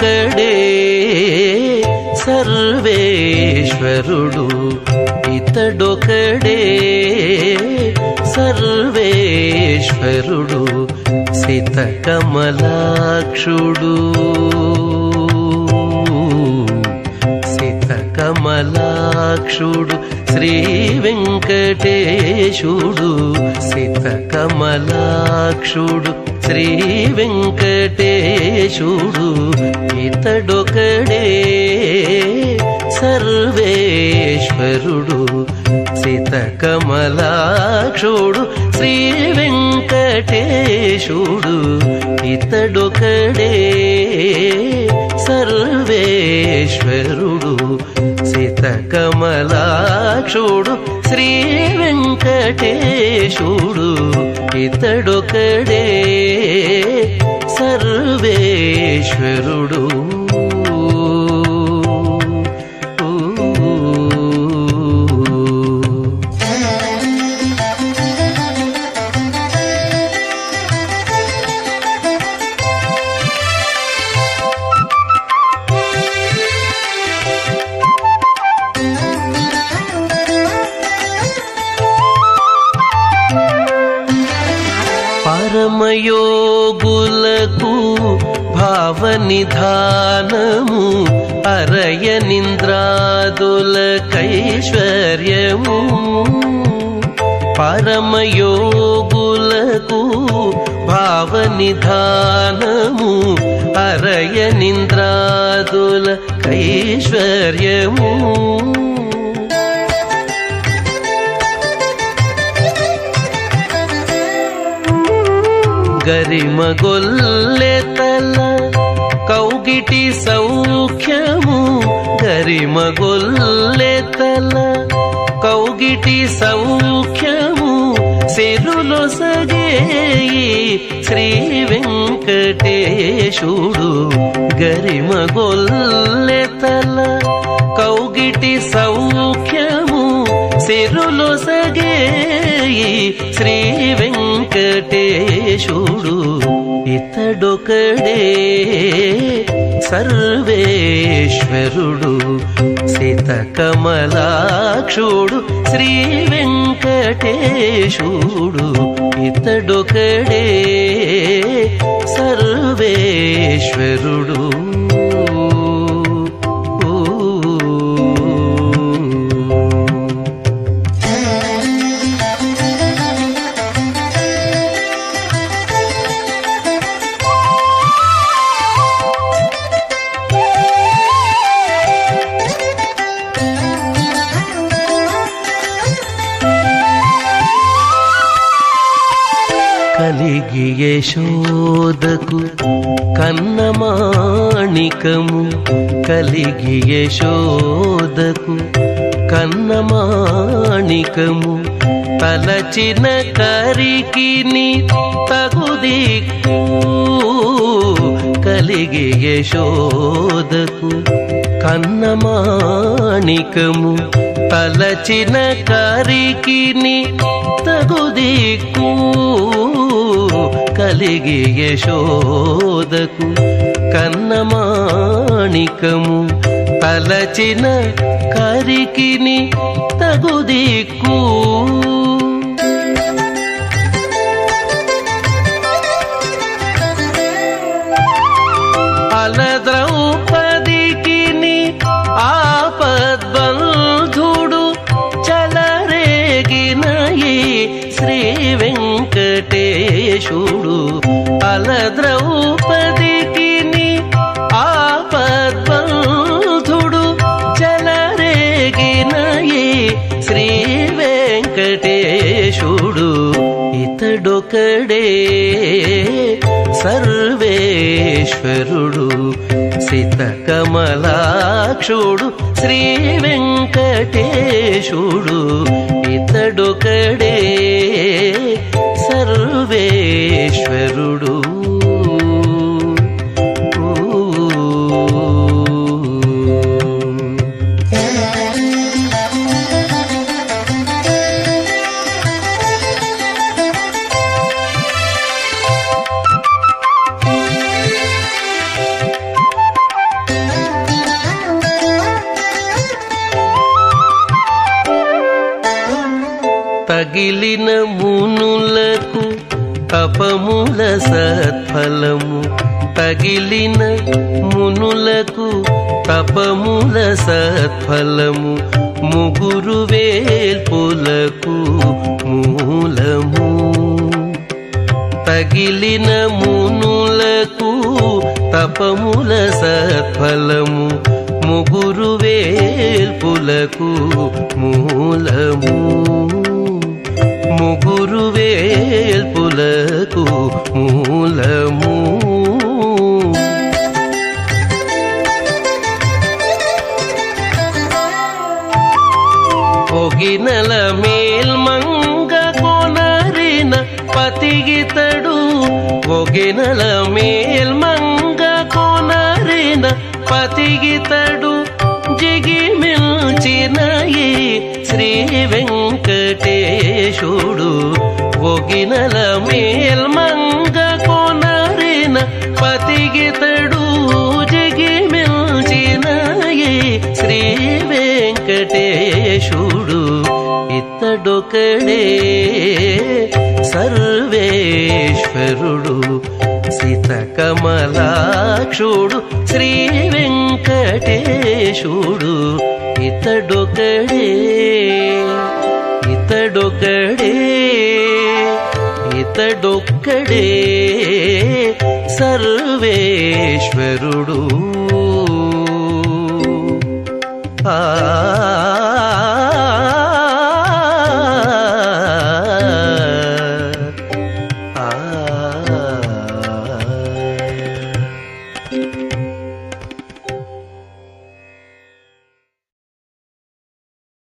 ఇతడే సర్వేశ్వరుడు ఇతడొకడే సర్వేశ్వరుడు సితకమలాక్షుడు. సితకమలాక్షుడు శ్రీ వెంకటేశుడు సితకమలాక్షుడు. శ్రీ వెంకటేశుడు ఇతడొకడే సర్వేశ్వరుడు సితకమలాక్షుడు శ్రీ వెంకటేశుడు ఇతడొకడే సర్వేశ్వరుడు సితకమలాక్షుడు శ్రీ వెంకటేశుడు ఇతడొకడే సర్వేశ్వరుడు. योगुलकु भावनिधानन्द्रादुलकैश्वर्य परमयोगुलकु भावनिधानरय निन्द्रादुल कैश्वर्यव గరిమగొల్లెతల కౌగిటి సౌఖ్యము గరిమగొల్లెతల కౌగిటి సౌఖ్యము సిరులో సగేయి శ్రీ వెంకటేశుడు గరిమగొల్లెతల కౌగిటి సౌఖ్యము సిరులో సగేయి శ్రీ వెంక వెంకటేశుడు ఇతడొకడే సర్వేశ్వరుడు సీతకమలాక్షుడు శ్రీ వెంకటేశుడు ఇతడొకడే సర్వేశ్వరుడు. కలిగి యశోదకు కన్నమాణికము కలిగి యశోదకు కన్నమాణికము తలచిన కరికిని తగుదిక్కు కలిగి యశోదకు కన్నమాణికము తలచిన కరికిని తగుదిక్కు కలిగి యశోదకు కన్నమాణికము తలచిన కరికిని తగుదిక్కు వెంకటేశుడు అలద్రౌపదికిని ఆపద్బంధుడు చలరేగిన ఈ శ్రీ వెంకటేశుడు ఇతడొకడే సర్వేశ్వరుడు సితకమలాక్షుడు శ్రీ వెంక వెంకటేశుడు ఇతడొకడే సర్వేశ్వరుడు. తగిలిన మునులకు తపముల సత్ఫలము. తగిలిన మునులకు తపముల సత్ఫలము. ముగురు వేల్పులకు మూలము. తగిలిన మునులకు తపముల సత్ఫలము. ముగురు వేల్పులకు మూలము. ముగురు వేల్పులకు మూలము. ఒగినల మేల్మంగ కొనరిన పతిగితడు. ఒగినల మేల్మంగ కొనరిన పతిగితడు. జిగిమిల్చిన శ్రీ వెంకటేశుడు. ఒగినల మేల్మంగ కొనరిన పతిగితడు జగి ఈ శ్రీ వెంకటేశుడు. ఇతడొకడే సర్వేశ్వరుడు. సీతకమలాక్షుడు శ్రీ వెంకటేశుడు. ఇతడొకడే ఇతడొకడే ఇతడొక్కడే సర్వేశ్వరుడు. ఆ